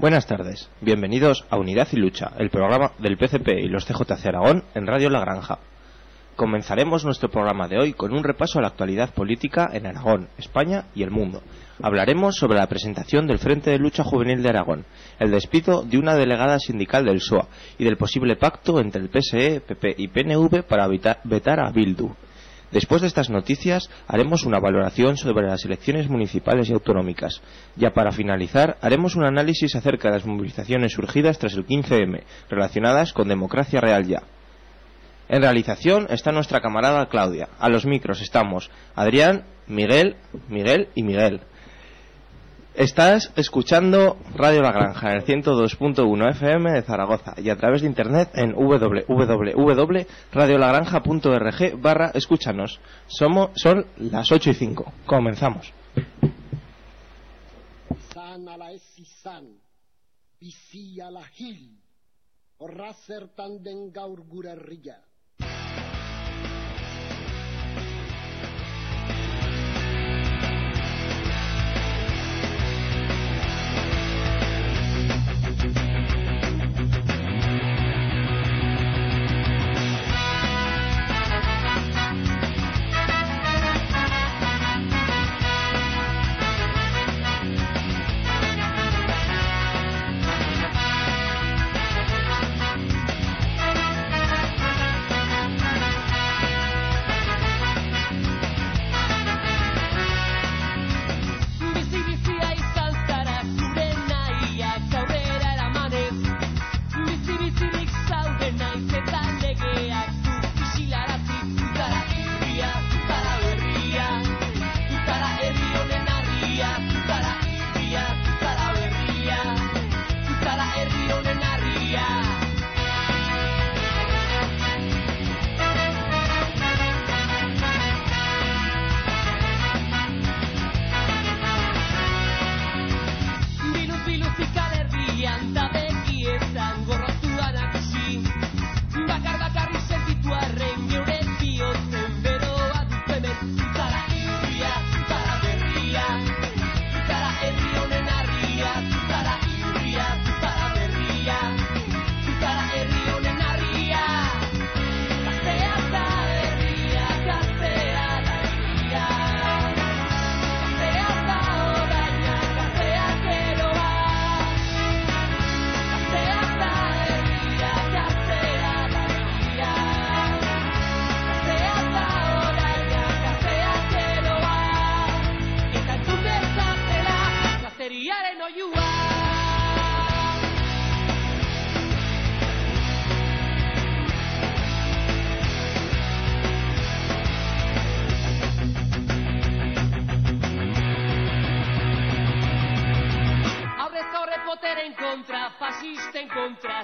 Buenas tardes, bienvenidos a Unidad y Lucha, el programa del PCP y los CJC Aragón en Radio La Granja. Comenzaremos nuestro programa de hoy con un repaso a la actualidad política en Aragón, España y el mundo. Hablaremos sobre la presentación del Frente de Lucha Juvenil de Aragón, el despido de una delegada sindical del SOA y del posible pacto entre el PSE, PP y PNV para vetar a Bildu. Después de estas noticias haremos una valoración sobre las elecciones municipales y autonómicas. Ya para finalizar, haremos un análisis acerca de las movilizaciones surgidas tras el 15M, relacionadas con Democracia Real Ya. En realización está nuestra camarada Claudia. A los micros estamos Adrián, Miguel, Miguel y Miguel. Estás escuchando Radio La Granja en el 102.1 FM de Zaragoza y a través de internet en www.radiolagranja.org barra escúchanos. Somos, son las 8 y 5. Comenzamos.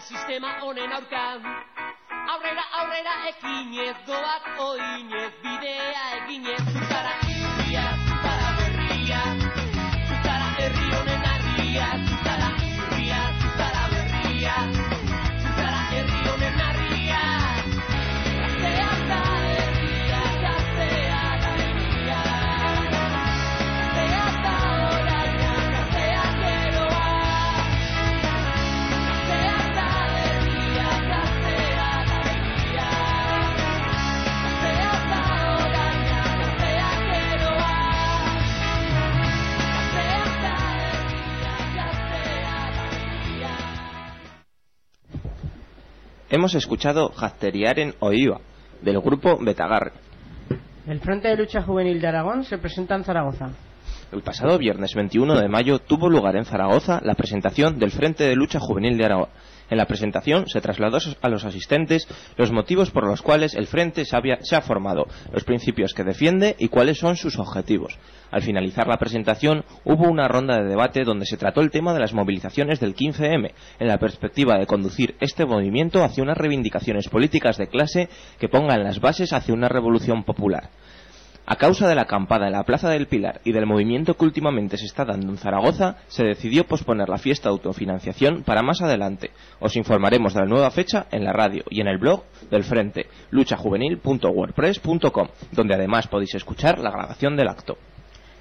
Sistema honen aurkan. Aurrera, aurrera ekinez, goak oinez, bidea eginez, zutara Hemos escuchado Jazteriaren Oiva, del grupo Betagarre. El Frente de Lucha Juvenil de Aragón se presenta en Zaragoza. El pasado viernes 21 de mayo tuvo lugar en Zaragoza la presentación del Frente de Lucha Juvenil de Aragón. En la presentación se trasladó a los asistentes los motivos por los cuales el Frente se, ha formado, los principios que defiende y cuáles son sus objetivos. Al finalizar la presentación hubo una ronda de debate donde se trató el tema de las movilizaciones del 15M, en la perspectiva de conducir este movimiento hacia unas reivindicaciones políticas de clase que pongan las bases hacia una revolución popular. A causa de la acampada en la Plaza del Pilar y del movimiento que últimamente se está dando en Zaragoza, se decidió posponer la fiesta de autofinanciación para más adelante. Os informaremos de la nueva fecha en la radio y en el blog del Frente, luchajuvenil.wordpress.com, donde además podéis escuchar la grabación del acto.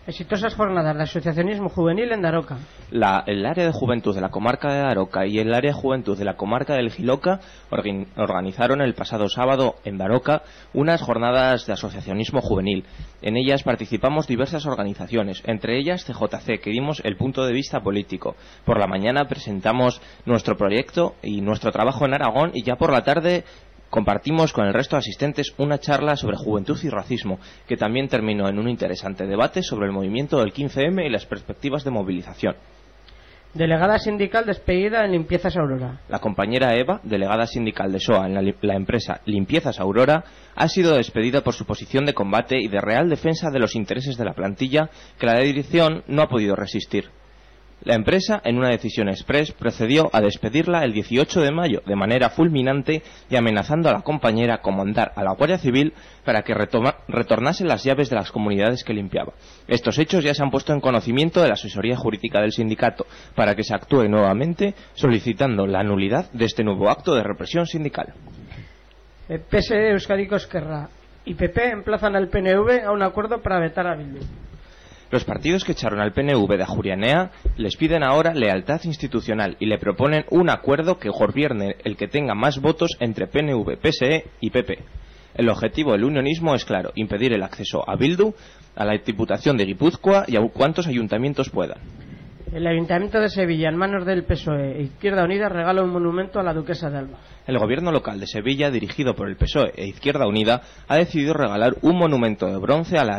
Exitosas jornadas de asociacionismo juvenil en Daroca. La- el área de juventud de la comarca de Daroca y el área de juventud de la comarca del Giloca organ- organizaron el pasado sábado en Daroca unas jornadas de asociacionismo juvenil. En ellas participamos diversas organizaciones, entre ellas CJC, que dimos el punto de vista político. Por la mañana presentamos nuestro proyecto y nuestro trabajo en Aragón y ya por la tarde compartimos con el resto de asistentes una charla sobre juventud y racismo, que también terminó en un interesante debate sobre el movimiento del 15M y las perspectivas de movilización. Delegada sindical despedida en Limpiezas Aurora. La compañera Eva, delegada sindical de SOA en la, la empresa Limpiezas Aurora, ha sido despedida por su posición de combate y de real defensa de los intereses de la plantilla que la dirección no ha podido resistir. La empresa, en una decisión express, procedió a despedirla el 18 de mayo de manera fulminante y amenazando a la compañera con mandar a la Guardia Civil para que retoma- retornase las llaves de las comunidades que limpiaba. Estos hechos ya se han puesto en conocimiento de la asesoría jurídica del sindicato para que se actúe nuevamente solicitando la nulidad de este nuevo acto de represión sindical. Eh, PSE Euskadiko Esquerra y PP emplazan al PNV a un acuerdo para vetar a Bildu. Los partidos que echaron al PNV de Ajurianea les piden ahora lealtad institucional y le proponen un acuerdo que gobierne el que tenga más votos entre PNV, PSE y PP. El objetivo del unionismo es claro, impedir el acceso a Bildu, a la Diputación de Guipúzcoa y a cuantos ayuntamientos puedan. El Ayuntamiento de Sevilla, en manos del PSOE e Izquierda Unida, regala un monumento a la Duquesa de Alba. El gobierno local de Sevilla, dirigido por el PSOE e Izquierda Unida, ha decidido regalar un monumento de bronce a la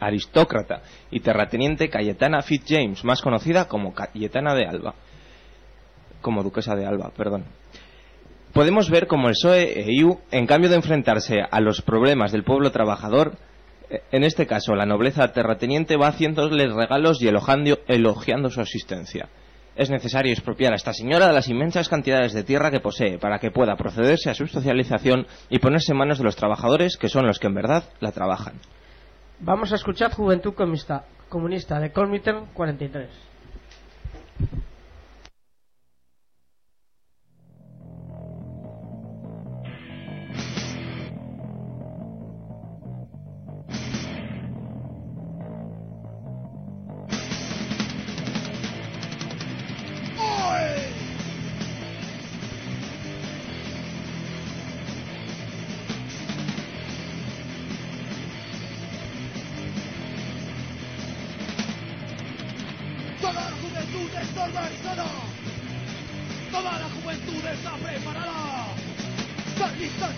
aristócrata, y terrateniente Cayetana Fitzjames, más conocida como Cayetana de Alba. Como duquesa de Alba, perdón. Podemos ver como el PSOE e IU, en cambio de enfrentarse a los problemas del pueblo trabajador, en este caso la nobleza terrateniente va haciéndoles regalos y elogiando, su existencia. Es necesario expropiar a esta señora de las inmensas cantidades de tierra que posee para que pueda procederse a su socialización y ponerse en manos de los trabajadores que son los que en verdad la trabajan. Vamos a escuchar Juventud Comunista, comunista de Colmiter 43.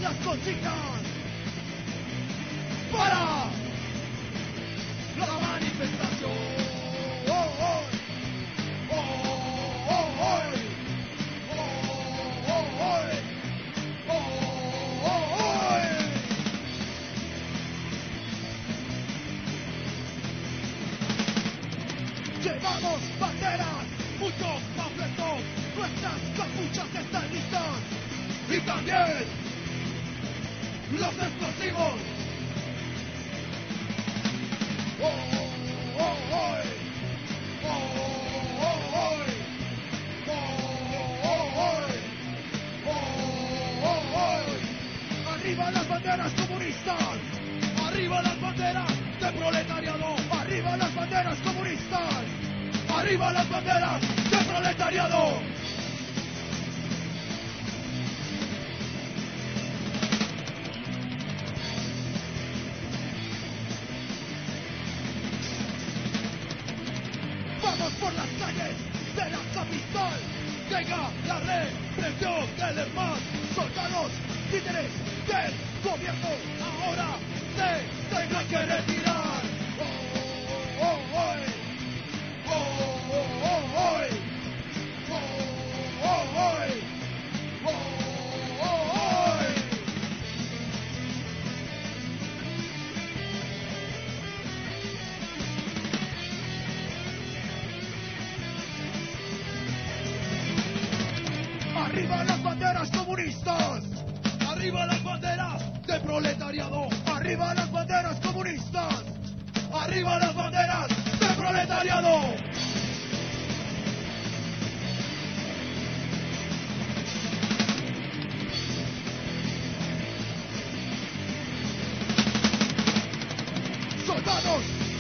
Las consignas. Para la manifestación.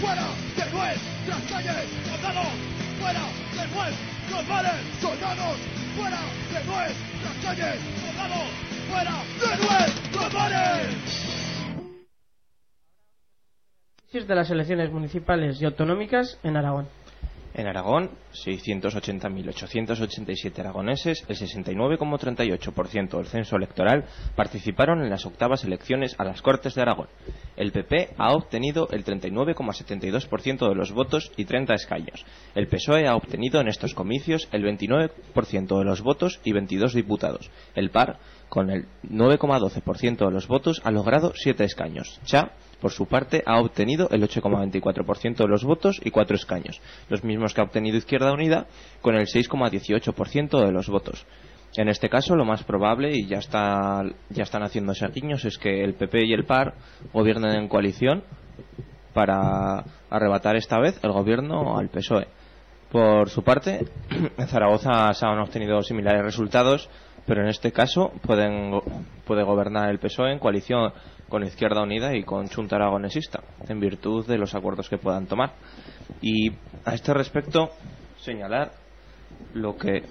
Fuera de nuestras calles, soldados, fuera de nuestros bares, soldados, fuera de nuestras calles, soldados, fuera de nuestros bares. de las elecciones municipales y autonómicas en Aragón. En Aragón, 680.887 aragoneses, el 69,38% del censo electoral, participaron en las octavas elecciones a las Cortes de Aragón. El PP ha obtenido el 39,72% de los votos y 30 escaños. El PSOE ha obtenido en estos comicios el 29% de los votos y 22 diputados. El PAR, con el 9,12% de los votos, ha logrado 7 escaños. Por su parte, ha obtenido el 8,24% de los votos y cuatro escaños, los mismos que ha obtenido Izquierda Unida, con el 6,18% de los votos. En este caso, lo más probable, y ya, está, ya están haciéndose guiños, es que el PP y el PAR gobiernen en coalición para arrebatar esta vez el gobierno al PSOE. Por su parte, en Zaragoza se han obtenido similares resultados, pero en este caso pueden, puede gobernar el PSOE en coalición con Izquierda Unida y con Chunta Aragonesista, en virtud de los acuerdos que puedan tomar. Y a este respecto, señalar lo que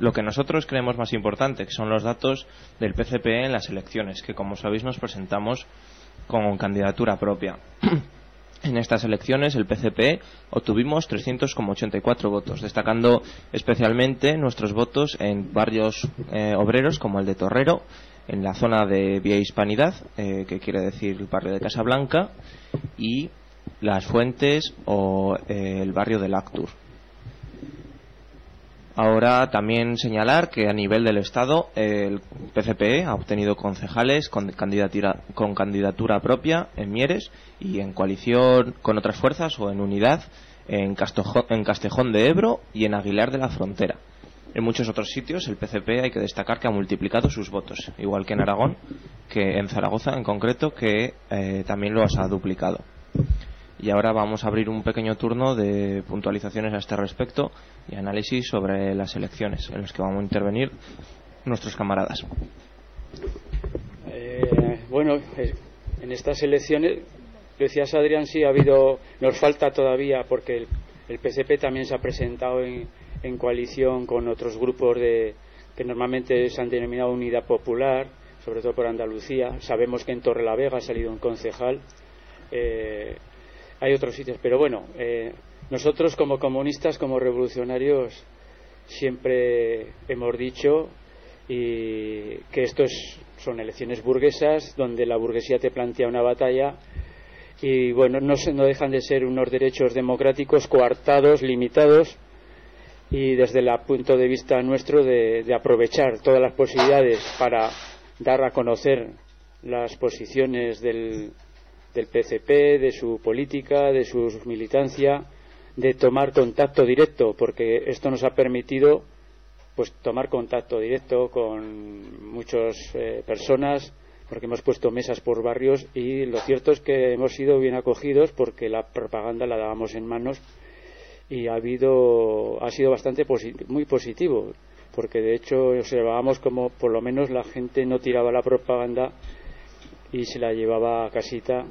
lo que nosotros creemos más importante, que son los datos del PCP en las elecciones, que como sabéis nos presentamos con candidatura propia. En estas elecciones el PCP obtuvimos 384 votos, destacando especialmente nuestros votos en barrios eh, obreros como el de Torrero, en la zona de Vía Hispanidad, eh, que quiere decir el barrio de Casablanca, y Las Fuentes o eh, el barrio de Lactur. Ahora también señalar que a nivel del Estado el PCPE ha obtenido concejales con candidatura, con candidatura propia en Mieres y en coalición con otras fuerzas o en unidad en Castejón de Ebro y en Aguilar de la Frontera. En muchos otros sitios el PCP hay que destacar que ha multiplicado sus votos, igual que en Aragón, que en Zaragoza en concreto, que eh, también los ha duplicado. Y ahora vamos a abrir un pequeño turno de puntualizaciones a este respecto y análisis sobre las elecciones en las que vamos a intervenir nuestros camaradas. Eh, bueno, en estas elecciones, decías Adrián, sí ha habido, nos falta todavía porque el, el PSP también se ha presentado en, en coalición con otros grupos de, que normalmente se han denominado Unidad Popular, sobre todo por Andalucía. Sabemos que en Torrelavega ha salido un concejal. Eh, hay otros sitios, pero bueno, eh, nosotros como comunistas, como revolucionarios, siempre hemos dicho y que esto son elecciones burguesas donde la burguesía te plantea una batalla y bueno, no, no dejan de ser unos derechos democráticos coartados, limitados y desde el punto de vista nuestro de, aprovechar todas las posibilidades para dar a conocer las posiciones del, del PCP, de su política, de su militancia, de tomar contacto directo, porque esto nos ha permitido pues tomar contacto directo con muchas eh, personas, porque hemos puesto mesas por barrios y lo cierto es que hemos sido bien acogidos porque la propaganda la dábamos en manos y ha habido ha sido bastante muy positivo porque de hecho observábamos como por lo menos la gente no tiraba la propaganda y se la llevaba a casita.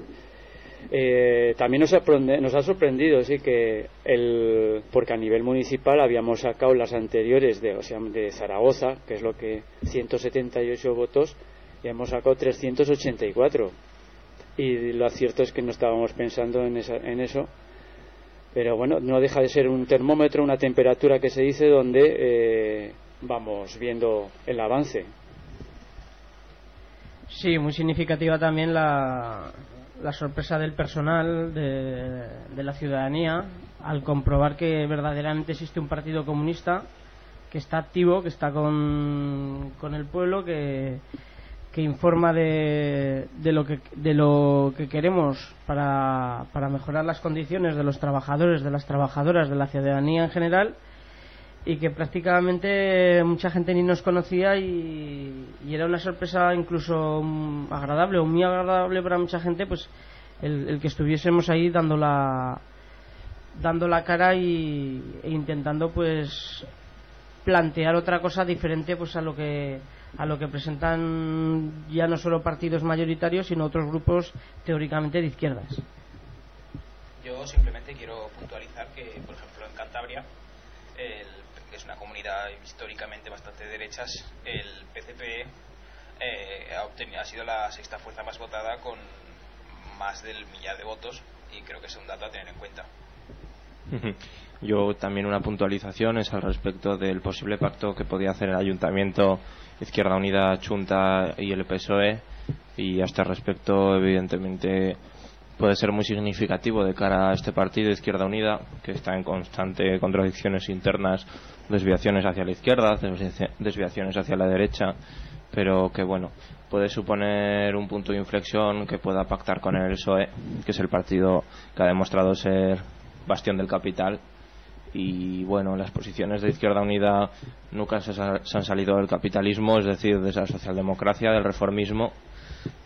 Eh, también nos ha, nos ha sorprendido sí que el porque a nivel municipal habíamos sacado las anteriores de o sea, de Zaragoza que es lo que 178 votos y hemos sacado 384 y lo cierto es que no estábamos pensando en, esa, en eso pero bueno, no deja de ser un termómetro, una temperatura que se dice donde eh, vamos viendo el avance. Sí, muy significativa también la, la sorpresa del personal de, de, la ciudadanía al comprobar que verdaderamente existe un partido comunista que está activo, que está con, con el pueblo, que, que informa de, de, lo que, de lo que queremos para, para mejorar las condiciones de los trabajadores, de las trabajadoras, de la ciudadanía en general y que prácticamente mucha gente ni nos conocía y, era una sorpresa incluso agradable o muy agradable para mucha gente pues el, el que estuviésemos ahí dando la dando la cara y, e intentando pues plantear otra cosa diferente pues a lo que a lo que presentan ya no solo partidos mayoritarios, sino otros grupos teóricamente de izquierdas. Yo simplemente quiero puntualizar que, por ejemplo, en Cantabria, el, que es una comunidad históricamente bastante de derechas, el PCP eh, ha, obtenido, ha sido la sexta fuerza más votada con más del millar de votos y creo que es un dato a tener en cuenta. Yo también una puntualización es al respecto del posible pacto que podía hacer el Ayuntamiento Izquierda Unida, Chunta y el PSOE y a este respecto evidentemente puede ser muy significativo de cara a este partido Izquierda Unida que está en constante contradicciones internas, desviaciones hacia la izquierda, desviaciones hacia la derecha, pero que bueno, puede suponer un punto de inflexión que pueda pactar con el PSOE, que es el partido que ha demostrado ser bastión del capital y bueno, las posiciones de Izquierda Unida nunca se, han salido del capitalismo, es decir, de esa socialdemocracia, del reformismo,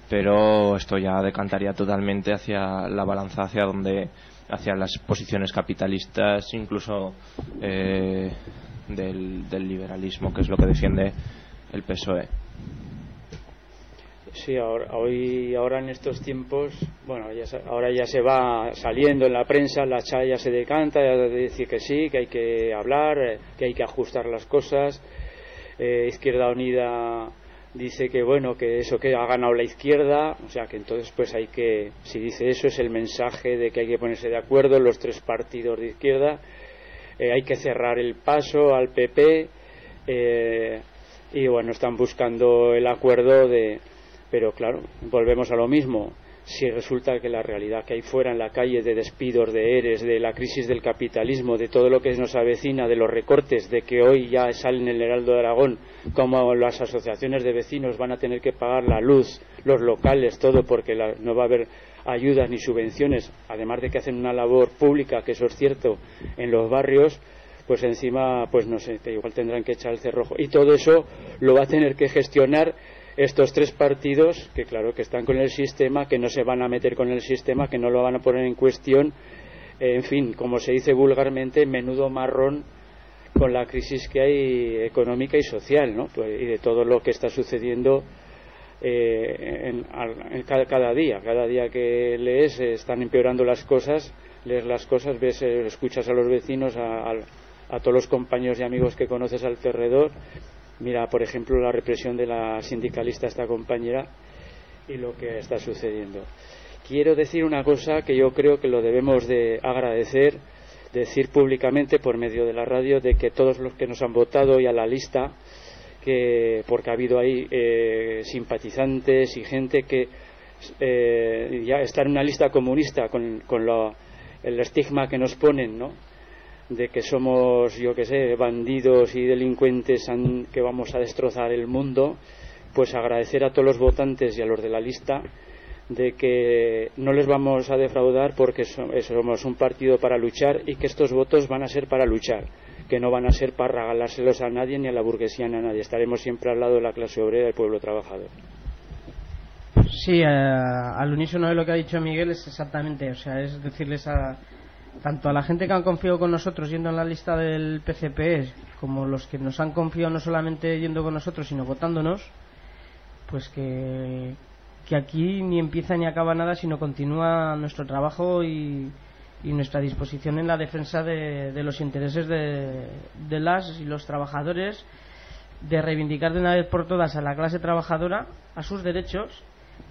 pero esto ya decantaría totalmente hacia la balanza hacia donde hacia las posiciones capitalistas, incluso eh, del liberalismo, que es lo que defiende el PSOE. Sí, ahora, hoy, ahora en estos tiempos, bueno, ya, ahora ya se va saliendo en la prensa, la chaya se decanta, ya de decir que sí, que hay que hablar, eh, que hay que ajustar las cosas. Eh, izquierda Unida dice que bueno, que eso que ha ganado la izquierda, o sea que entonces pues hay que, si dice eso es el mensaje de que hay que ponerse de acuerdo los tres partidos de izquierda, eh, hay que cerrar el paso al PP y bueno, están buscando el acuerdo de pero claro, volvemos a lo mismo. Si resulta que la realidad que hay fuera en la calle de despidos, de eres, de la crisis del capitalismo, de todo lo que nos avecina, de los recortes, de que hoy ya salen en el Heraldo de Aragón, como las asociaciones de vecinos van a tener que pagar la luz, los locales, todo, porque no va a haber ayudas ni subvenciones, además de que hacen una labor pública, que eso es cierto, en los barrios, pues encima, pues no sé, igual tendrán que echar el cerrojo. Y todo eso lo va a tener que gestionar estos tres partidos que claro que están con el sistema, que no se van a meter con el sistema, que no lo van a poner en cuestión, en fin, como se dice vulgarmente, menudo marrón con la crisis que hay económica y social, ¿no? Pues, y de todo lo que está sucediendo eh, cada, día, cada día que lees están empeorando las cosas, lees las cosas, ves, eh, escuchas a los vecinos, a, a todos los compañeros y amigos que conoces alrededor Mira, por ejemplo, la represión de la sindicalista, esta compañera, y lo que está sucediendo. Quiero decir una cosa que yo creo que lo debemos de agradecer, decir públicamente por medio de la radio, de que todos los que nos han votado y a la lista, que, porque ha habido ahí eh, simpatizantes y gente que eh, ya está en una lista comunista con, con lo, el estigma que nos ponen, ¿no? De que somos, yo que sé, bandidos y delincuentes que vamos a destrozar el mundo, pues agradecer a todos los votantes y a los de la lista de que no les vamos a defraudar porque somos un partido para luchar y que estos votos van a ser para luchar, que no van a ser para regalárselos a nadie ni a la burguesía ni a nadie. Estaremos siempre al lado de la clase obrera y del pueblo trabajador. Sí, eh, al unísono de lo que ha dicho Miguel es exactamente, o sea, es decirles a, tanto a la gente que han confiado con nosotros yendo en la lista del PCP como los que nos han confiado no solamente yendo con nosotros sino votándonos pues que, que aquí ni empieza ni acaba nada sino continúa nuestro trabajo y, nuestra disposición en la defensa de, de los intereses de, de las y los trabajadores de reivindicar de una vez por todas a la clase trabajadora a sus derechos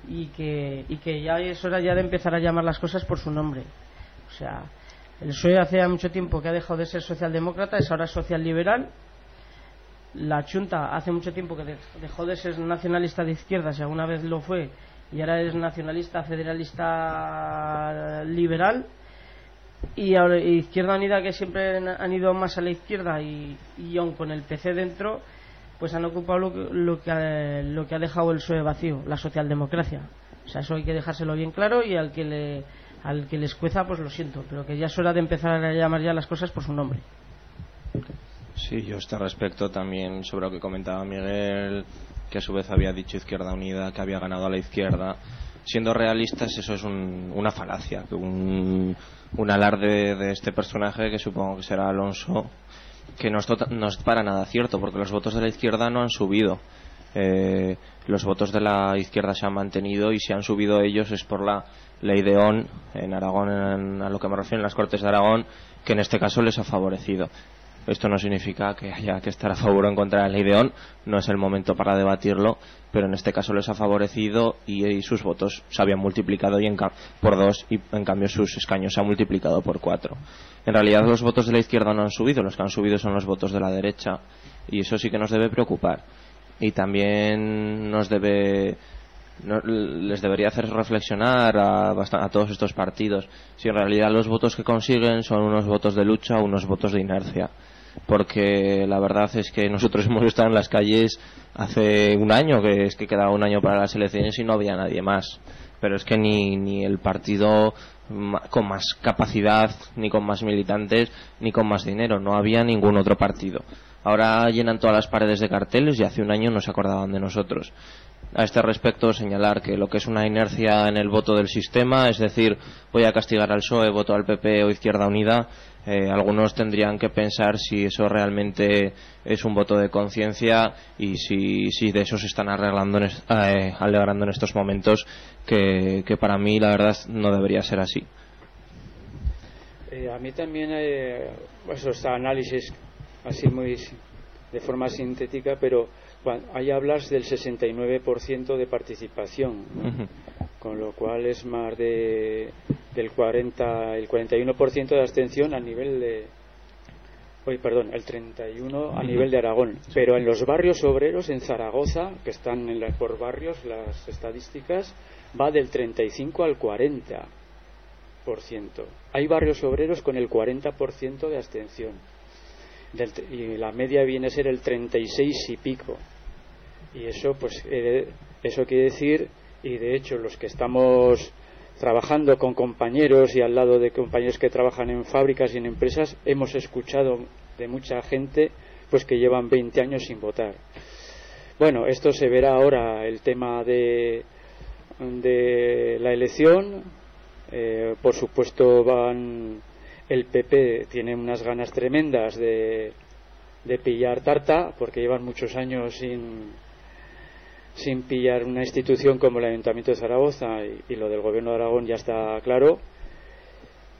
y que, y que ya es hora ya de empezar a llamar las cosas por su nombre. O sea el PSOE hace mucho tiempo que ha dejado de ser socialdemócrata, es ahora social liberal. La Junta hace mucho tiempo que dejó de ser nacionalista de izquierda, si alguna vez lo fue, y ahora es nacionalista, federalista liberal. Y Izquierda Unida, que siempre han ido más a la izquierda y, y aun con el PC dentro, pues han ocupado lo, lo, que, lo que ha dejado el PSOE vacío, la socialdemocracia. O sea, eso hay que dejárselo bien claro y al que le al que les cueza, pues lo siento, pero que ya es hora de empezar a llamar ya las cosas por su nombre. Sí, yo este respecto también sobre lo que comentaba Miguel, que a su vez había dicho Izquierda Unida, que había ganado a la izquierda. Siendo realistas, eso es una falacia, un, un alarde de este personaje que supongo que será Alonso, que no es, no es para nada cierto, porque los votos de la izquierda no han subido eh, los votos de la izquierda se han mantenido y si han subido ellos es por la ley de ON en Aragón, en- a lo que me refiero en las Cortes de Aragón, que en este caso les ha favorecido. Esto no significa que haya que estar a favor o en contra de la ley de ON, no es el momento para debatirlo, pero en este caso les ha favorecido y, y sus votos se habían multiplicado y en por dos y en cambio sus escaños se han multiplicado por cuatro. En realidad los votos de la izquierda no han subido, los que han subido son los votos de la derecha y eso sí que nos debe preocupar y también nos debe no- les debería hacer reflexionar a, a todos estos partidos si en realidad los votos que consiguen son unos votos de lucha o unos votos de inercia porque la verdad es que nosotros hemos estado en las calles hace un año que es que quedaba un año para las elecciones y no había nadie más pero es que ni, el partido con más capacidad, ni con más militantes, ni con más dinero. No había ningún otro partido. Ahora llenan todas las paredes de carteles y hace un año no se acordaban de nosotros. A este respecto, señalar que lo que es una inercia en el voto del sistema, es decir, voy a castigar al PSOE, voto al PP o Izquierda Unida, eh, algunos tendrían que pensar si eso realmente es un voto de conciencia y si, de eso se están arreglando en es- eh, alegrando en estos momentos, que, para mí la verdad no debería ser así. Eh, a mí también eh, eso está análisis así muy de forma sintética, pero ahí hablas del 69% de participación, con lo cual es más de del 40, el 41% de abstención a nivel de Oye, perdón, el 31 a nivel de Aragón, pero en los barrios obreros en Zaragoza, que están en la- por barrios las estadísticas, va del 35 al 40 Hay barrios obreros con el 40% de abstención. Del y la media viene a ser el 36 y pico. Y eso, pues, eh, eso quiere decir, y de hecho los que estamos trabajando con compañeros y al lado de compañeros que trabajan en fábricas y en empresas, hemos escuchado de mucha gente pues que llevan 20 años sin votar. Bueno, esto se verá ahora el tema de, de la elección. Eh, por supuesto, van el PP tiene unas ganas tremendas de, de pillar tarta porque llevan muchos años sin, sin pillar una institución como el Ayuntamiento de Zaragoza y, lo del Gobierno de Aragón ya está claro.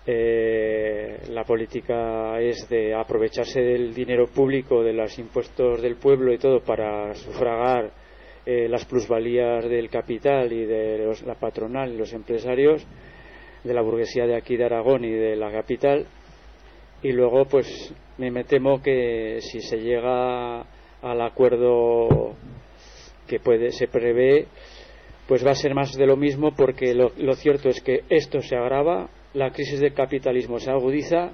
Eh, la política es de aprovecharse del dinero público, de los impuestos del pueblo y todo para sufragar eh, las plusvalías del capital y de la patronal y los empresarios, de la burguesía de aquí de Aragón y de la capital. Y luego, pues me temo que si se llega al acuerdo que puede, se prevé, pues va a ser más de lo mismo porque lo, lo cierto es que esto se agrava, la crisis del capitalismo se agudiza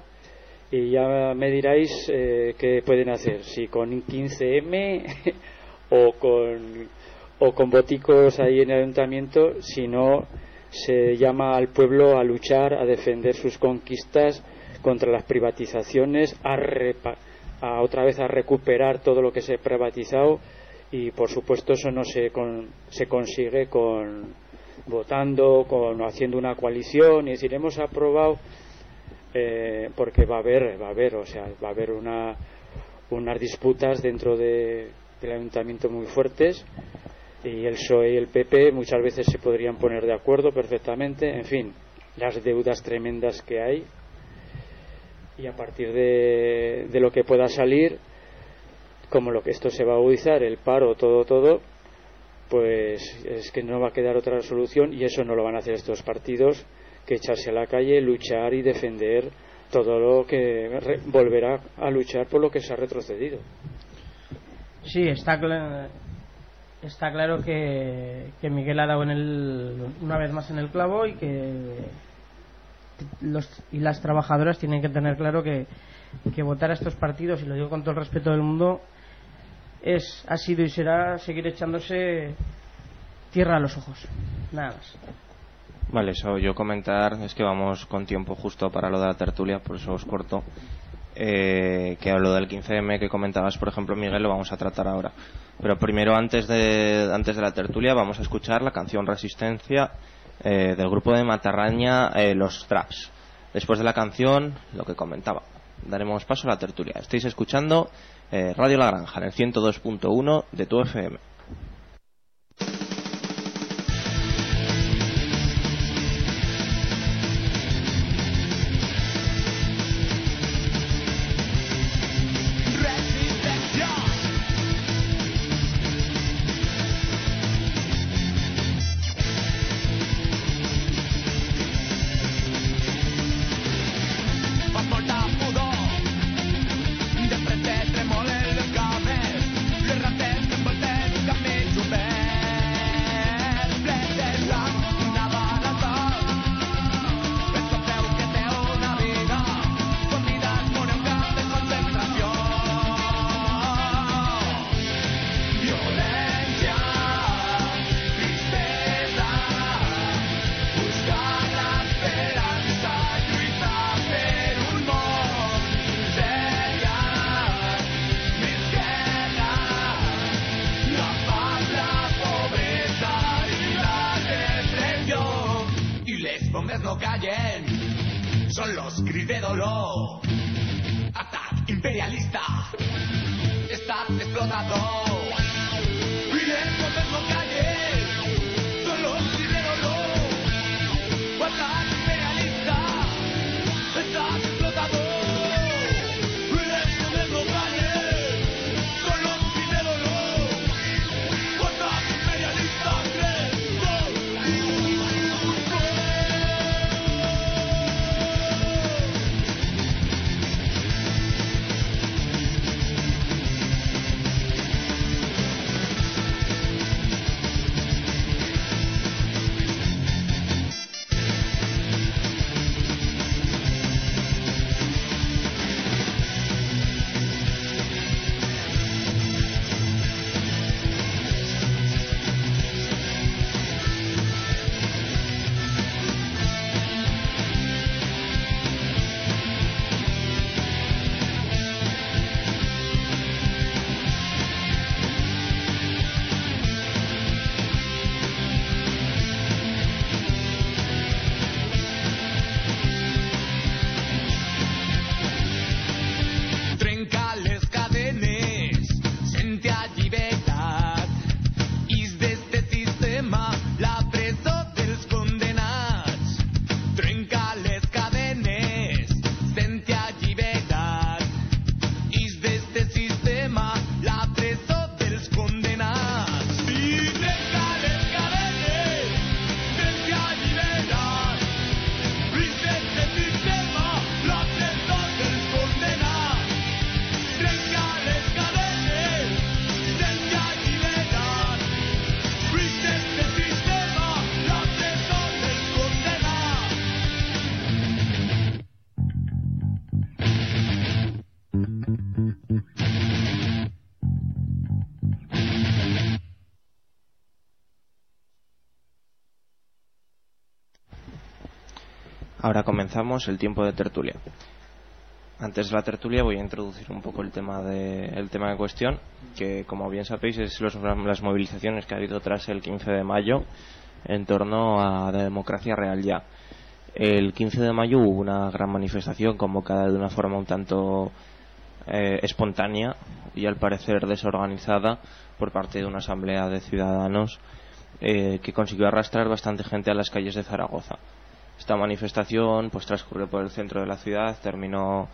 y ya me diráis eh, qué pueden hacer, si con 15M o con, o con boticos ahí en el ayuntamiento, si no se llama al pueblo a luchar, a defender sus conquistas contra las privatizaciones, a, repa- a otra vez a recuperar todo lo que se ha privatizado y por supuesto eso no se, con- se consigue con votando, con haciendo una coalición y decir hemos aprobado eh, porque va a haber, va a haber, o sea, va a haber una, unas disputas dentro de- del ayuntamiento muy fuertes y el PSOE y el PP muchas veces se podrían poner de acuerdo perfectamente, en fin, las deudas tremendas que hay y a partir de, de lo que pueda salir, como lo que esto se va a agudizar, el paro, todo, todo, pues es que no va a quedar otra solución y eso no lo van a hacer estos partidos que echarse a la calle, luchar y defender todo lo que volverá a luchar por lo que se ha retrocedido. Sí, está, cla- está claro que, que Miguel ha dado en el, una vez más en el clavo y que los y las trabajadoras tienen que tener claro que, que votar a estos partidos, y lo digo con todo el respeto del mundo, es, ha sido y será seguir echándose tierra a los ojos. Nada más. Vale, eso yo comentar, es que vamos con tiempo justo para lo de la tertulia, por eso os corto. Eh, que lo del 15M que comentabas, por ejemplo, Miguel, lo vamos a tratar ahora. Pero primero, antes de, antes de la tertulia, vamos a escuchar la canción Resistencia eh, del grupo de Matarraña, eh, Los Traps. Después de la canción, lo que comentaba. Daremos paso a la tertulia. Estáis escuchando eh, Radio La Granja en el 102.1 de tu FM. Bombes no callen, son los cris de dolor. Atac imperialista, estat explotador. Ahora comenzamos el tiempo de tertulia. Antes de la tertulia voy a introducir un poco el tema de el tema en cuestión, que como bien sabéis es los- las movilizaciones que ha habido tras el 15 de mayo en torno a la democracia real ya. El 15 de mayo hubo una gran manifestación convocada de una forma un tanto eh, espontánea y al parecer desorganizada por parte de una asamblea de ciudadanos eh, que consiguió arrastrar bastante gente a las calles de Zaragoza. Esta manifestación pues transcurrió por el centro de la ciudad, terminó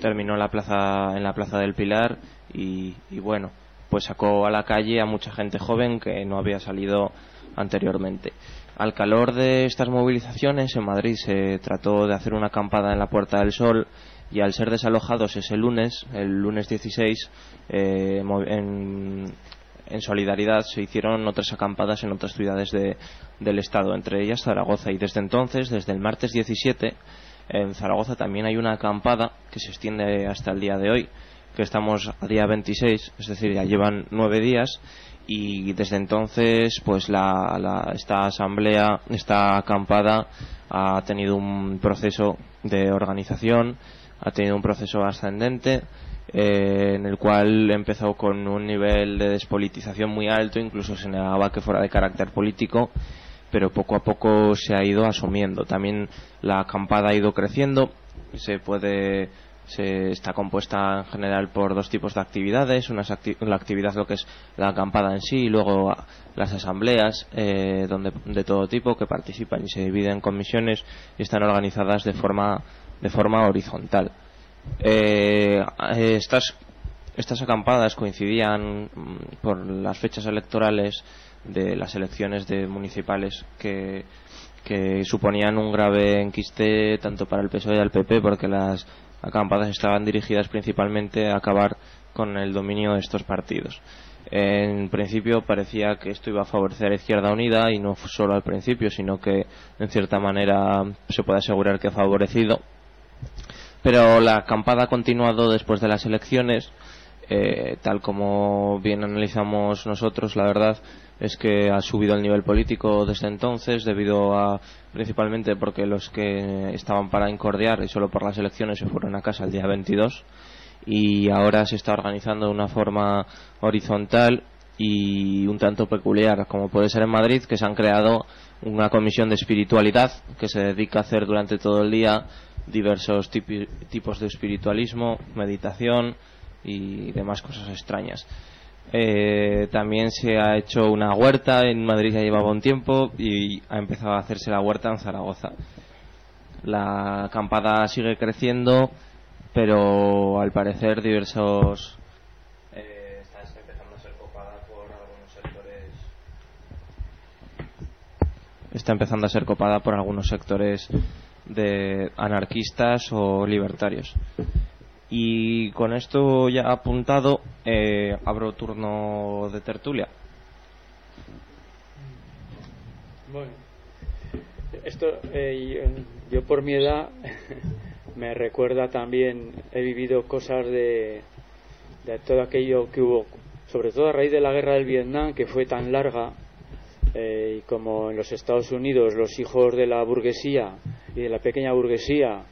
terminó en la plaza en la plaza del Pilar y, y bueno, pues sacó a la calle a mucha gente joven que no había salido anteriormente. Al calor de estas movilizaciones en Madrid se trató de hacer una acampada en la Puerta del Sol y al ser desalojados ese lunes, el lunes 16, eh, en, en solidaridad se hicieron otras acampadas en otras ciudades de- del estado, entre ellas Zaragoza. Y desde entonces, desde el martes 17, en Zaragoza también hay una acampada que se extiende hasta el día de hoy, que estamos a día 26, es decir, ya llevan nueve días. Y desde entonces, pues la, la- esta asamblea, esta acampada, ha tenido un proceso de organización, ha tenido un proceso ascendente, eh, en el cual empezó con un nivel de despolitización muy alto, incluso se negaba que fuera de carácter político, pero poco a poco se ha ido asumiendo. También la acampada ha ido creciendo, se puede se está compuesta en general por dos tipos de actividades, una acti- la actividad lo que es la acampada en sí y luego las asambleas eh, donde de todo tipo que participan y se dividen en comisiones y están organizadas de forma de forma horizontal. Eh, estas estas acampadas coincidían mm, por las fechas electorales de las elecciones de municipales que, que suponían un grave enquiste tanto para el PSOE y el PP porque las acampadas estaban dirigidas principalmente a acabar con el dominio de estos partidos. En principio parecía que esto iba a favorecer a Izquierda Unida y no solo al principio, sino que en cierta manera se puede asegurar que ha favorecido. Pero la acampada ha continuado después de las elecciones eh, tal como bien analizamos nosotros, la verdad es que ha subido el nivel político desde entonces, debido a principalmente porque los que estaban para incordiar y solo por las elecciones se fueron a casa el día 22 y ahora se está organizando de una forma horizontal y un tanto peculiar, como puede ser en Madrid, que se han creado una comisión de espiritualidad que se dedica a hacer durante todo el día diversos tipos de espiritualismo, meditación y demás cosas extrañas. Eh, también se ha hecho una huerta en Madrid ya llevaba un tiempo y ha empezado a hacerse la huerta en Zaragoza. La acampada sigue creciendo, pero al parecer diversos eh, está empezando a ser copada por algunos sectores está empezando a ser copada por algunos sectores de anarquistas o libertarios. Y con esto ya apuntado, eh, abro turno de tertulia. Bueno, esto eh, yo, por mi edad me recuerda también, he vivido cosas de, de todo aquello que hubo, sobre todo a raíz de la guerra del Vietnam, que fue tan larga, eh, y como en los Estados Unidos los hijos de la burguesía y de la pequeña burguesía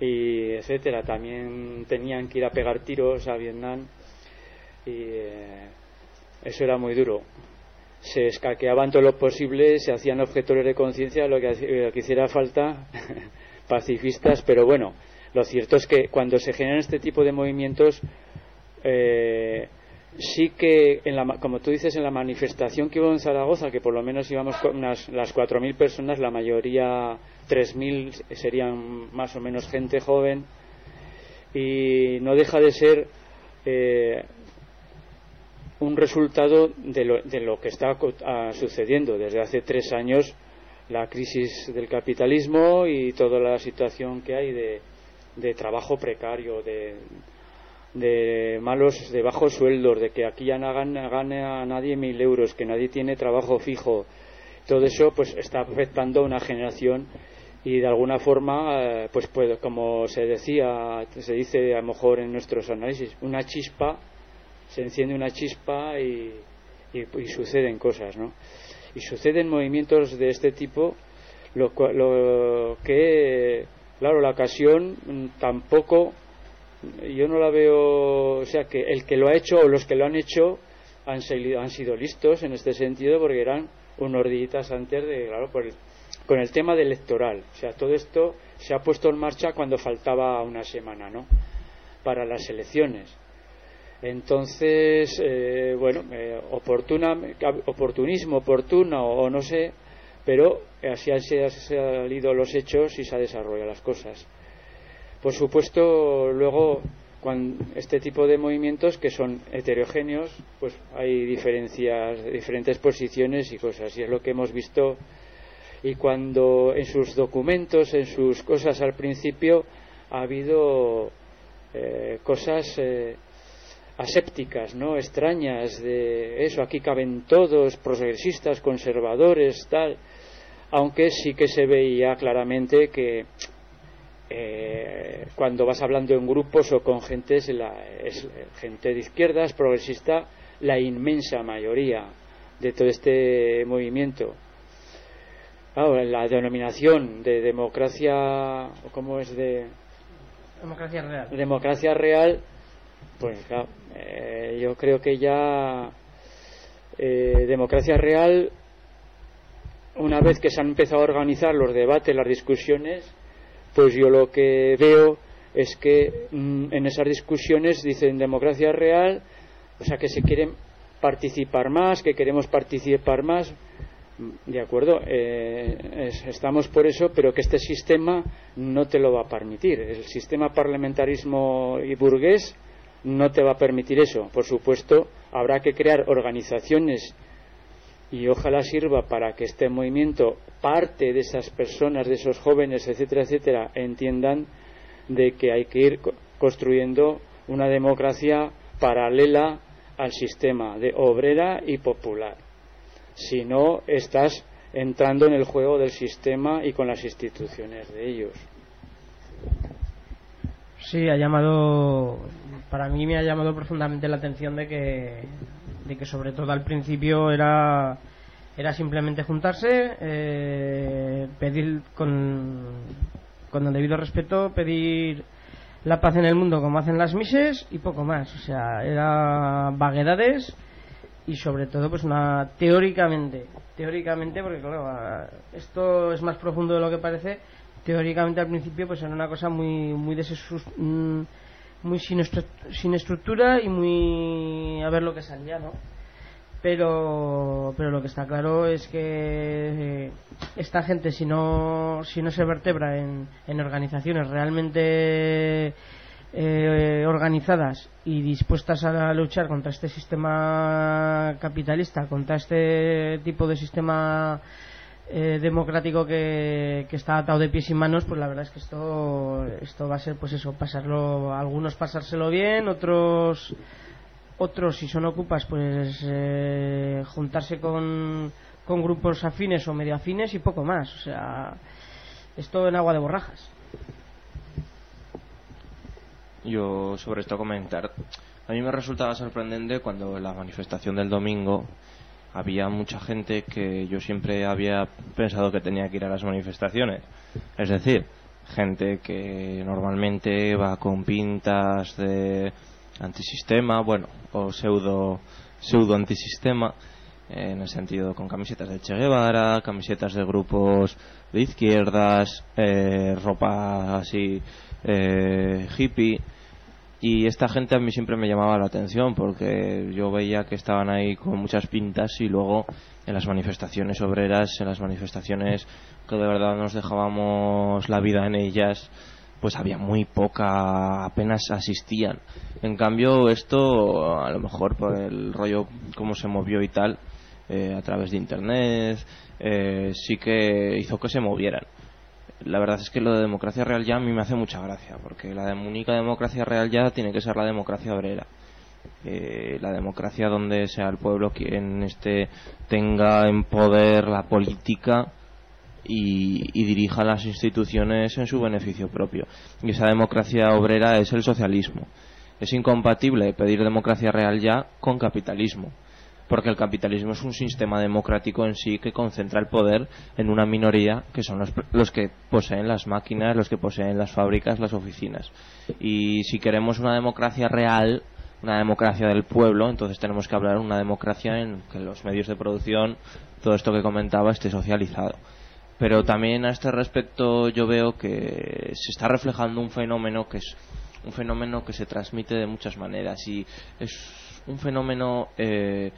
y etcétera. También tenían que ir a pegar tiros a Vietnam y eh, eso era muy duro. Se escaqueaban todo lo posible se hacían objetores de conciencia lo que, lo que hiciera falta pacifistas pero bueno lo cierto es que cuando se generan este tipo de movimientos eh, sí que, en la como tú dices, en la manifestación que hubo en Zaragoza, que por lo menos íbamos con unas, las 4.000 personas, la mayoría 3.000 serían más o menos gente joven, y no deja de ser eh, un resultado de lo, de lo que está ah, sucediendo. Desde hace tres años, la crisis del capitalismo y toda la situación que hay de, de trabajo precario, de, de malos, de bajos sueldos, de que aquí ya no gana, a nadie mil euros, que nadie tiene trabajo fijo. Todo eso pues está afectando a una generación y de alguna forma, eh, pues, como se decía, se dice a lo mejor en nuestros análisis, una chispa, se enciende una chispa y, y, suceden cosas, ¿no? Y suceden movimientos de este tipo, lo, lo que, claro, la ocasión mm, tampoco yo no la veo, o sea, que el que lo ha hecho o los que lo han hecho han, sido- han sido listos en este sentido porque eran unos días antes de, claro, por el- con el tema del electoral. O sea, todo esto se ha puesto en marcha cuando faltaba una semana, ¿no? Para las elecciones. Entonces, eh, bueno, eh, oportuna, oportunismo, oportuno o no sé, pero así han salido los hechos y se han desarrollado las cosas. Por supuesto, luego, cuando este tipo de movimientos que son heterogéneos, pues hay diferencias, diferentes posiciones y cosas, y es lo que hemos visto. Y cuando en sus documentos, en sus cosas al principio, ha habido eh, cosas eh, asépticas, ¿no? Extrañas de eso, aquí caben todos, progresistas, conservadores, tal, aunque sí que se veía claramente que eh, cuando vas hablando en grupos o con gente es, la, es gente de izquierdas, progresista, la inmensa mayoría de todo este movimiento. Ahora, la denominación de democracia, ¿cómo es de Democracia real. democracia real? Pues claro, eh, yo creo que ya eh, democracia real, una vez que se han empezado a organizar los debates, las discusiones, pues yo lo que veo es que mm, en esas discusiones dicen democracia real, o sea que se quieren participar más, que queremos participar más, Mm, de acuerdo, eh, es- estamos por eso, pero que este sistema no te lo va a permitir. El sistema parlamentarismo y burgués no te va a permitir eso. Por supuesto, habrá que crear organizaciones y ojalá sirva para que este movimiento, parte de esas personas, de esos jóvenes, etcétera, etcétera, entiendan de que hay que ir co- construyendo una democracia paralela al sistema de obrera y popular. Si no, estás entrando en el juego del sistema y con las instituciones de ellos. Sí, ha llamado, para mí me ha llamado profundamente la atención de que, de que sobre todo al principio era, era simplemente juntarse, eh, pedir con, con el debido respeto, pedir la paz en el mundo como hacen las mises y poco más. O sea, era vaguedades y sobre todo pues una teóricamente teóricamente porque claro esto es más profundo de lo que parece teóricamente al principio pues era una cosa muy muy desesus- mm, muy sin, estru- sin estructura y muy a ver lo que salía no pero pero lo que está claro es que eh, esta gente si no si no se vertebra en, en organizaciones realmente eh, organizadas y dispuestas a luchar contra este sistema capitalista contra este tipo de sistema eh, democrático que, está atado de pies y manos pues la verdad es que esto esto va a ser pues eso pasarlo algunos pasárselo bien otros otros, si son ocupas, pues eh, juntarse con, con grupos afines o medio afines y poco más. O sea, esto en agua de borrajas. Yo sobre esto comentar. A mí me resultaba sorprendente cuando la manifestación del domingo había mucha gente que yo siempre había pensado que tenía que ir a las manifestaciones. Es decir, gente que normalmente va con pintas de antisistema, bueno, o pseudo, pseudo antisistema, en el sentido con camisetas de Che Guevara, camisetas de grupos de izquierdas, eh, ropa así eh, hippie. Y esta gente a mí siempre me llamaba la atención porque yo veía que estaban ahí con muchas pintas y luego en las manifestaciones obreras, en las manifestaciones que de verdad nos dejábamos la vida en ellas, pues había muy poca, apenas asistían. En cambio, esto, a lo mejor por el rollo cómo se movió y tal, eh, a través de internet, eh, sí que hizo que se movieran. La verdad es que lo de democracia real ya a mí me hace mucha gracia, porque la única democracia real ya tiene que ser la democracia obrera. Eh, la democracia donde sea el pueblo quien este tenga en poder la política y dirija las instituciones en su beneficio propio. Y esa democracia obrera es el socialismo. Es incompatible pedir democracia real ya con capitalismo, porque el capitalismo es un sistema democrático en sí que concentra el poder en una minoría que son los, los que poseen las máquinas, los que poseen las fábricas, las oficinas. Y si queremos una democracia real, una democracia del pueblo, entonces tenemos que hablar de una democracia en que los medios de producción, todo esto que comentaba, esté socializado. Pero también a este respecto yo veo que se está reflejando un fenómeno que es un fenómeno que se transmite de muchas maneras y es un fenómeno, eh,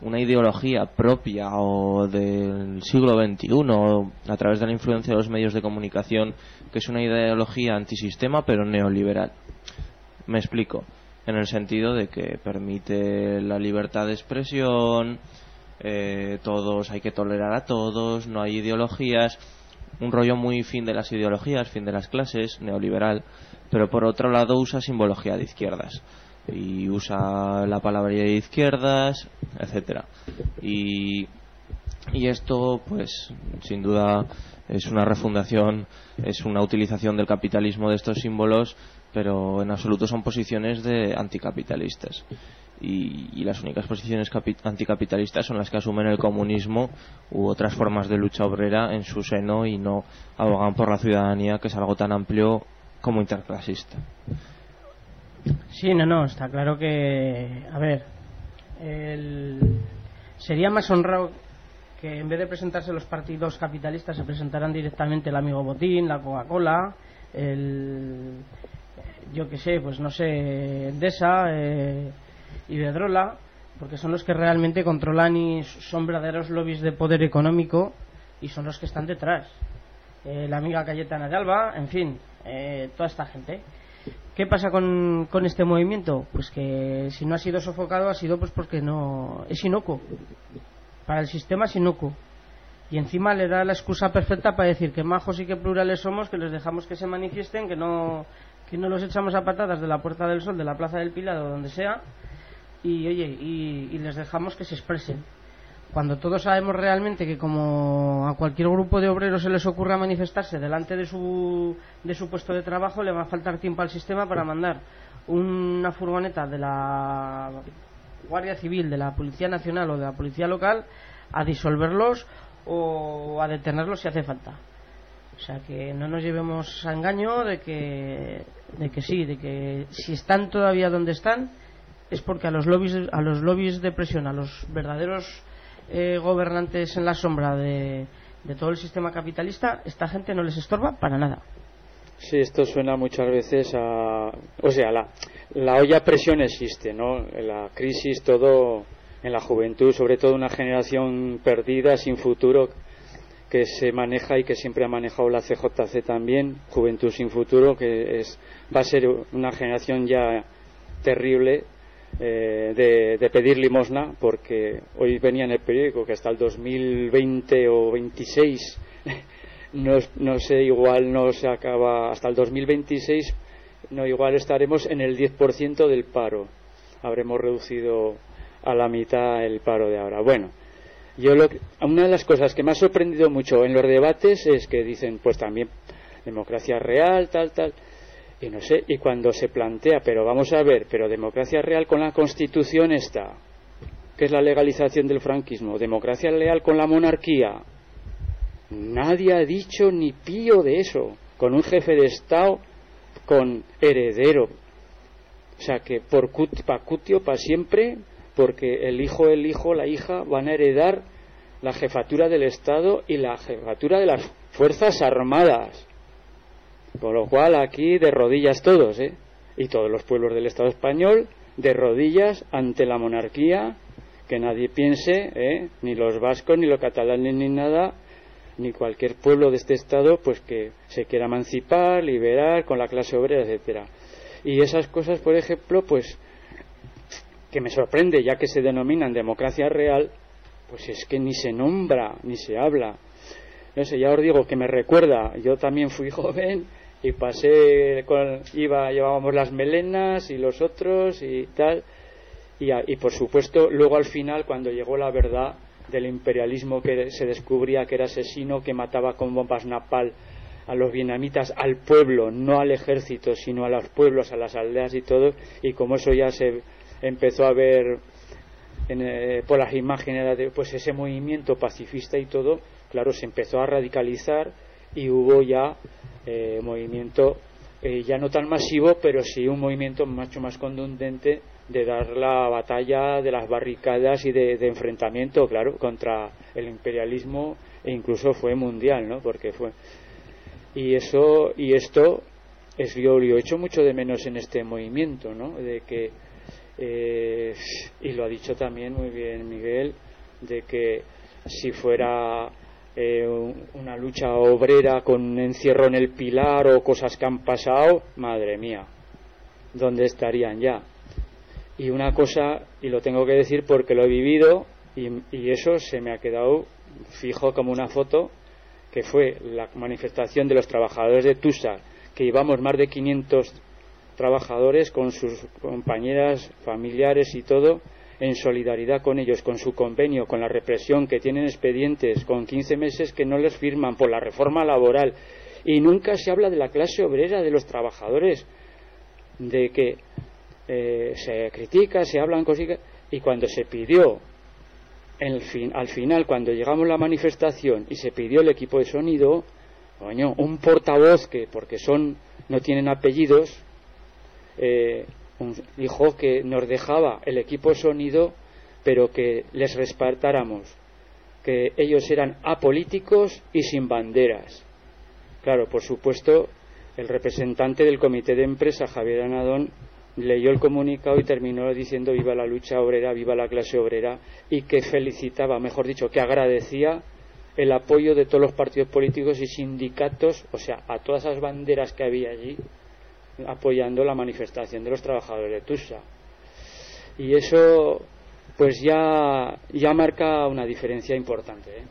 una ideología propia o del siglo XXI a través de la influencia de los medios de comunicación que es una ideología antisistema pero neoliberal. Me explico. En el sentido de que permite la libertad de expresión, eh, todos hay que tolerar a todos, no hay ideologías, un rollo muy fin de las ideologías, fin de las clases, neoliberal, pero por otro lado usa simbología de izquierdas y usa la palabra de izquierdas, etcétera. Y, y esto, pues, sin duda es una refundación, es una utilización del capitalismo de estos símbolos, pero en absoluto son posiciones de anticapitalistas y, y las únicas posiciones capi- anticapitalistas son las que asumen el comunismo u otras formas de lucha obrera en su seno y no abogan por la ciudadanía, que es algo tan amplio como interclasista. Sí, no, no, está claro que, a ver, el- sería más honrado que en vez de presentarse los partidos capitalistas se presentaran directamente el amigo Botín, la Coca-Cola, el, yo que sé, pues no sé, Endesa, eh, Iberdrola, porque son los que realmente controlan y son verdaderos lobbies de poder económico y son los que están detrás. Eh, la amiga Cayetana de Alba, en fin, eh, toda esta gente. ¿Qué pasa con, con este movimiento? Pues que si no ha sido sofocado ha sido pues porque no es inocuo. Para el sistema es inocuo. Y encima le da la excusa perfecta para decir que majos y que plurales somos, que les dejamos que se manifiesten, que no, que no los echamos a patadas de la Puerta del Sol, de la Plaza del Pilar o donde sea, y oye, y, y les dejamos que se expresen. Cuando todos sabemos realmente que como a cualquier grupo de obreros se les ocurra manifestarse delante de su, de su puesto de trabajo, le va a faltar tiempo al sistema para mandar una furgoneta de la Guardia Civil, de la Policía Nacional o de la Policía Local a disolverlos o a detenerlos si hace falta. O sea que no nos llevemos a engaño de que, de que sí, de que si están todavía donde están es porque a los lobbies, a los lobbies de presión, a los verdaderos eh, gobernantes en la sombra de, de todo el sistema capitalista, esta gente no les estorba para nada. Sí, esto suena muchas veces a. O sea, la, la olla a presión existe, ¿no? La crisis, todo en la juventud, sobre todo una generación perdida, sin futuro, que se maneja y que siempre ha manejado la CJC también, Juventud sin futuro, que es, va a ser una generación ya terrible eh, de, de pedir limosna, porque hoy venía en el periódico que hasta el 2020 o 26 no, no sé, igual no se acaba hasta el 2026, no igual estaremos en el 10% del paro. Habremos reducido a la mitad el paro de ahora. Bueno, yo lo, una de las cosas que me ha sorprendido mucho en los debates es que dicen, pues también democracia real, tal, tal. Y no sé, y cuando se plantea, pero vamos a ver, pero democracia real con la Constitución está, que es la legalización del franquismo, democracia leal con la monarquía, Nadie ha dicho ni pío de eso, con un jefe de Estado con heredero. O sea que por cutio para siempre, porque el hijo, el hijo, la hija van a heredar la jefatura del Estado y la jefatura de las Fuerzas Armadas. Con lo cual aquí de rodillas todos, ¿eh? Y todos los pueblos del Estado español de rodillas ante la monarquía, que nadie piense, ¿eh? ni los vascos, ni los catalanes, ni nada, ni cualquier pueblo de este estado pues que se quiera emancipar, liberar con la clase obrera, etcétera. Y esas cosas, por ejemplo, pues que me sorprende ya que se denominan democracia real, pues es que ni se nombra, ni se habla. No sé, ya os digo que me recuerda, yo también fui joven y pasé con, iba, llevábamos las melenas y los otros y tal, y, y por supuesto luego al final cuando llegó la verdad del imperialismo que se descubría que era asesino, que mataba con bombas napal a los vietnamitas, al pueblo, no al ejército, sino a los pueblos, a las aldeas y todo, y como eso ya se empezó a ver en, eh, por las imágenes de pues ese movimiento pacifista y todo, claro, se empezó a radicalizar y hubo ya eh, movimiento eh, ya no tan masivo, pero sí un movimiento mucho más contundente de dar la batalla de las barricadas y de, enfrentamiento, claro, contra el imperialismo e incluso fue mundial, ¿no? Porque fue y eso y esto es yo lo he hecho mucho de menos en este movimiento, ¿no? De que eh, y lo ha dicho también muy bien Miguel, de que si fuera eh, una lucha obrera con encierro en el pilar o cosas que han pasado, madre mía, ¿dónde estarían ya? Y una cosa, y lo tengo que decir porque lo he vivido, y, eso se me ha quedado fijo como una foto, que fue la manifestación de los trabajadores de Tusa, que íbamos más de 500 trabajadores con sus compañeras, familiares y todo, en solidaridad con ellos, con su convenio, con la represión, que tienen expedientes con 15 meses que no les firman por la reforma laboral. Y nunca se habla de la clase obrera, de los trabajadores, de que eh, se critica, se hablan cositas, y cuando se pidió, al final, cuando llegamos a la manifestación y se pidió el equipo de sonido, un portavoz que, porque son, no tienen apellidos, eh, dijo que nos dejaba el equipo sonido, pero que les respetáramos, que ellos eran apolíticos y sin banderas. Claro, por supuesto, el representante del comité de empresa, Javier Anadón, leyó el comunicado y terminó diciendo viva la lucha obrera, viva la clase obrera y que felicitaba, mejor dicho, que agradecía el apoyo de todos los partidos políticos y sindicatos, o sea, a todas esas banderas que había allí apoyando la manifestación de los trabajadores de Tusa. Y eso pues ya, ya marca una diferencia importante. ¿eh?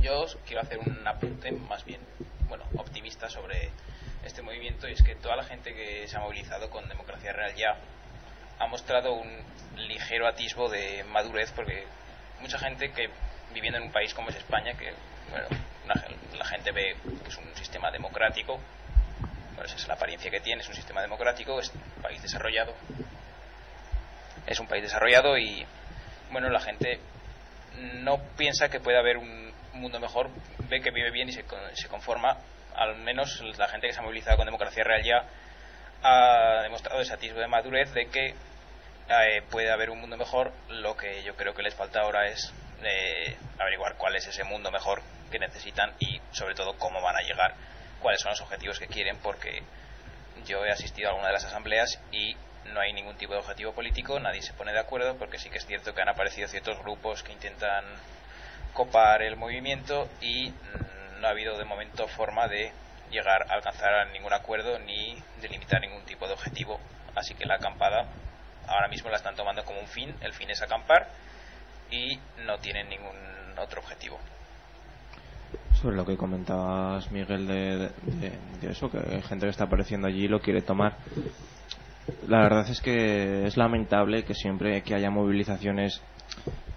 Yo quiero hacer un apunte más bien, bueno, optimista sobre este movimiento y es que toda la gente que se ha movilizado con Democracia Real ya ha mostrado un ligero atisbo de madurez porque mucha gente que viviendo en un país como es España que bueno, la, gente ve que es un sistema democrático esa es la apariencia que tiene es un sistema democrático es un país desarrollado es un país desarrollado y bueno la gente no piensa que pueda haber un mundo mejor ve que vive bien y se, se conforma al menos la gente que se ha movilizado con Democracia Real ya ha demostrado ese atisbo de madurez de que eh, puede haber un mundo mejor. Lo que yo creo que les falta ahora es eh, averiguar cuál es ese mundo mejor que necesitan y sobre todo cómo van a llegar, cuáles son los objetivos que quieren, porque yo he asistido a alguna de las asambleas y no hay ningún tipo de objetivo político, nadie se pone de acuerdo, porque sí que es cierto que han aparecido ciertos grupos que intentan copar el movimiento y no ha habido de momento forma de llegar a alcanzar ningún acuerdo ni delimitar ningún tipo de objetivo. Así que la acampada ahora mismo la están tomando como un fin, el fin es acampar y no tienen ningún otro objetivo. Sobre lo que comentabas, Miguel, de, eso, que gente que está apareciendo allí lo quiere tomar. La verdad es que es lamentable que siempre que haya movilizaciones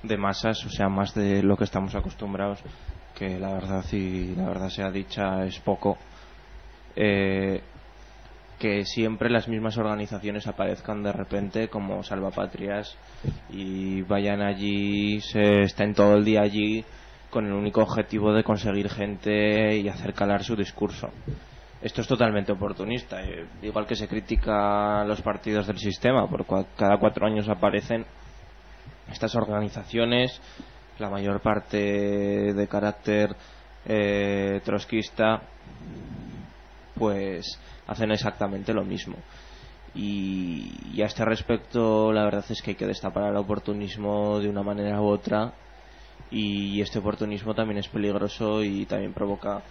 de masas, o sea, más de lo que estamos acostumbrados, que la verdad y la verdad sea dicha es poco, eh, que siempre las mismas organizaciones aparezcan de repente como salvapatrias y vayan allí, se estén todo el día allí con el único objetivo de conseguir gente y hacer calar su discurso. Esto es totalmente oportunista, eh, igual que se critica los partidos del sistema, por cada cuatro años aparecen estas organizaciones, la mayor parte de carácter eh, trotskista, pues hacen exactamente lo mismo. Y, y a este respecto, la verdad es que hay que destapar el oportunismo de una manera u otra. Y este oportunismo también es peligroso y también provoca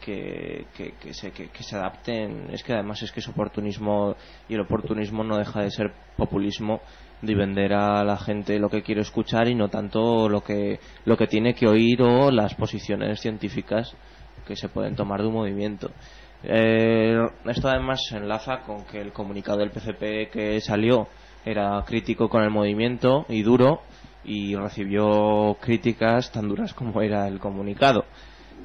que, que, se, que, que se adapten. Es que además es que es oportunismo y el oportunismo no deja de ser populismo de vender a la gente lo que quiere escuchar y no tanto lo que, lo que tiene que oír o las posiciones científicas que se pueden tomar de un movimiento. Eh, esto además se enlaza con que el comunicado del PCP que salió era crítico con el movimiento y duro y recibió críticas tan duras como era el comunicado.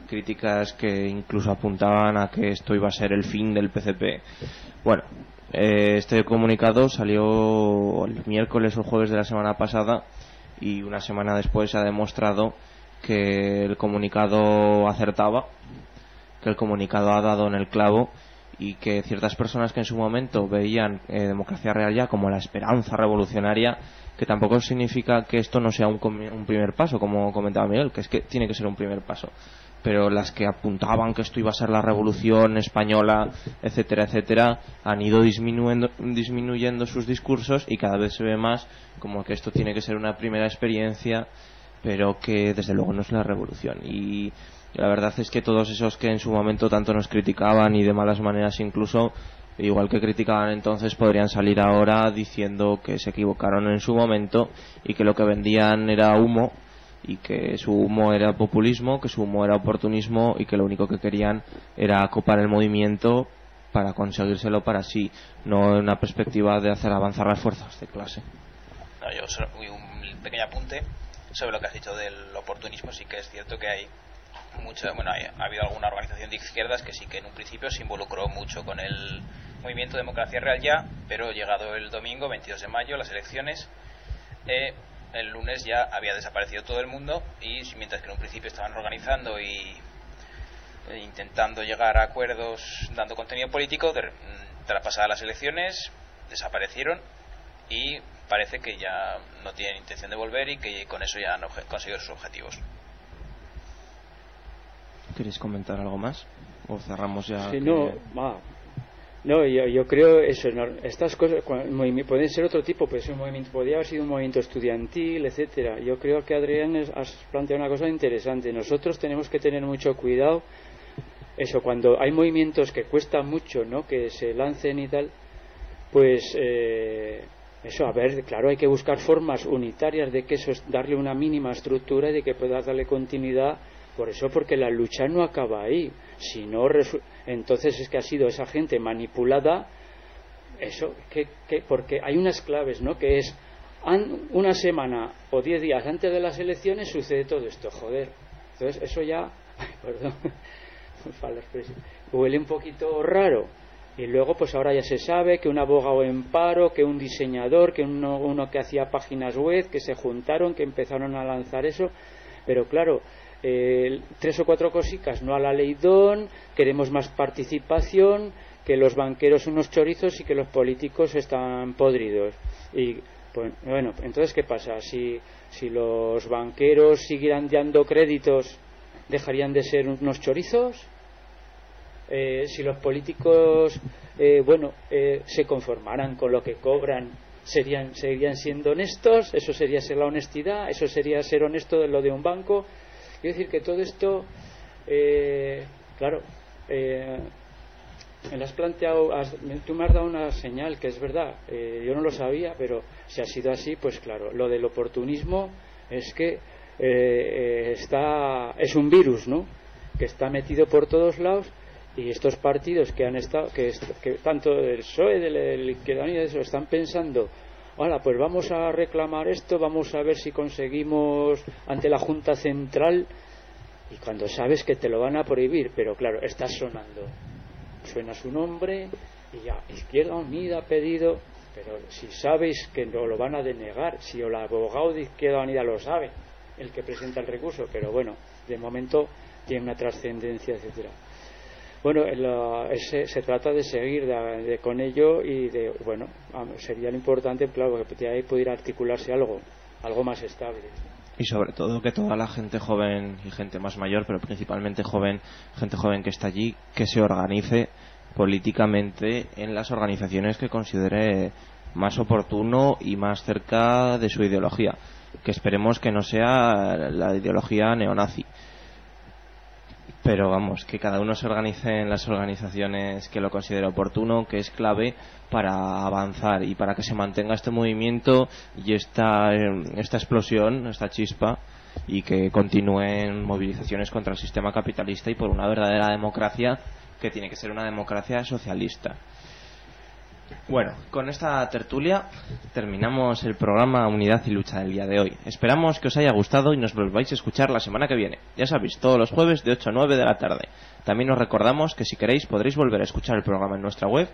Críticas que incluso apuntaban a que esto iba a ser el fin del PCP. Bueno, eh, este comunicado salió el miércoles o el jueves de la semana pasada y una semana después se ha demostrado que el comunicado acertaba que el comunicado ha dado en el clavo y que ciertas personas que en su momento veían eh, democracia real ya como la esperanza revolucionaria, que tampoco significa que esto no sea un, un primer paso, como comentaba Miguel, que es que tiene que ser un primer paso. Pero las que apuntaban que esto iba a ser la revolución española, etcétera, etcétera, han ido disminuyendo, disminuyendo sus discursos y cada vez se ve más como que esto tiene que ser una primera experiencia, pero que desde luego no es la revolución. Y la verdad es que todos esos que en su momento tanto nos criticaban y de malas maneras incluso, igual que criticaban entonces, podrían salir ahora diciendo que se equivocaron en su momento y que lo que vendían era humo y que su humo era populismo, que su humo era oportunismo y que lo único que querían era copar el movimiento para conseguírselo para sí, no en una perspectiva de hacer avanzar las fuerzas de clase. No, yo un pequeño apunte sobre lo que has dicho del oportunismo. Sí que es cierto que hay mucha, bueno, ha habido alguna organización de izquierdas que sí que en un principio se involucró mucho con el movimiento Democracia Real ya, pero llegado el domingo, 22 de mayo, las elecciones, eh, el lunes ya había desaparecido todo el mundo y mientras que en un principio estaban organizando y e intentando llegar a acuerdos dando contenido político, de, mm, tras pasadas las elecciones desaparecieron y parece que ya no tienen intención de volver y que con eso ya han conseguido sus objetivos. ¿Queréis comentar algo más? ¿O cerramos ya? Sí, que- no, va. No, yo, yo creo eso, estas cosas pueden ser otro tipo, pues un movimiento, podría haber sido un movimiento estudiantil, etcétera. Yo creo que Adrián es- has planteado una cosa interesante. Nosotros tenemos que tener mucho cuidado, eso, cuando hay movimientos que cuesta mucho, ¿no? Que se lancen y tal, pues eh, eso, a ver, claro, hay que buscar formas unitarias de que eso es darle una mínima estructura y de que puedas darle continuidad. Por eso, porque la lucha no acaba ahí. Si no, entonces es que ha sido esa gente manipulada. Eso, que, que, porque hay unas claves, ¿no? Que es una semana o diez días antes de las elecciones sucede todo esto, joder. Entonces, eso ya, ay, perdón, expresión, huele un poquito raro. Y luego, pues ahora ya se sabe que un abogado en paro, que un diseñador, que uno, uno que hacía páginas web, que se juntaron, que empezaron a lanzar eso. Pero claro, eh, tres o cuatro cositas, no a la ley DON, queremos más participación, que los banqueros unos chorizos y que los políticos están podridos. Y pues, bueno, entonces, ¿qué pasa? Si, si los banqueros siguieran dando créditos, ¿dejarían de ser unos chorizos? Eh, si los políticos, eh, bueno, eh, se conformaran con lo que cobran, serían, seguirían siendo honestos, eso sería ser la honestidad, eso sería ser honesto de lo de un banco. Quiero decir que todo esto, eh, claro, eh, me has planteado, tú me has dado una señal que es verdad, eh, yo no lo sabía, pero si ha sido así, pues claro, lo del oportunismo es que eh, eh, está, es un virus, ¿no? Que está metido por todos lados y estos partidos que han estado, que, tanto el PSOE, del, del Izquierda eso, están pensando, hola, pues vamos a reclamar esto, vamos a ver si conseguimos ante la Junta Central y cuando sabes que te lo van a prohibir, pero claro, estás sonando suena su nombre y ya Izquierda Unida ha pedido, pero si sabéis que no lo van a denegar, si el abogado de Izquierda Unida lo sabe, el que presenta el recurso, pero bueno, de momento tiene una trascendencia, etcétera. Bueno, la- ese- se trata de seguir de- con ello y de, bueno, sería lo importante, claro, que de ahí pudiera articularse algo, algo más estable. Y sobre todo que toda la gente joven y gente más mayor, pero principalmente joven, gente joven que está allí, que se organice políticamente en las organizaciones que considere más oportuno y más cerca de su ideología. Que esperemos que no sea la ideología neonazi. Pero vamos, que cada uno se organice en las organizaciones que lo considere oportuno, que es clave para avanzar y para que se mantenga este movimiento y esta, eh, esta explosión, esta chispa, y que continúen movilizaciones contra el sistema capitalista y por una verdadera democracia que tiene que ser una democracia socialista. Bueno, con esta tertulia terminamos el programa Unidad y Lucha del día de hoy. Esperamos que os haya gustado y nos volváis a escuchar la semana que viene. Ya sabéis, todos los jueves de 8 a 9 de la tarde. También os recordamos que si queréis podréis volver a escuchar el programa en nuestra web,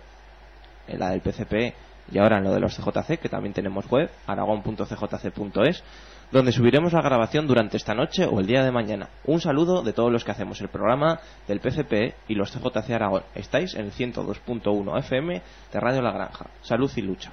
en la del PCP y ahora en lo de los CJC, que también tenemos web, aragon.cjc.es, donde subiremos la grabación durante esta noche o el día de mañana. Un saludo de todos los que hacemos el programa del PCP y los CJC Aragón. Estáis en el 102.1 FM de Radio La Granja. Salud y lucha.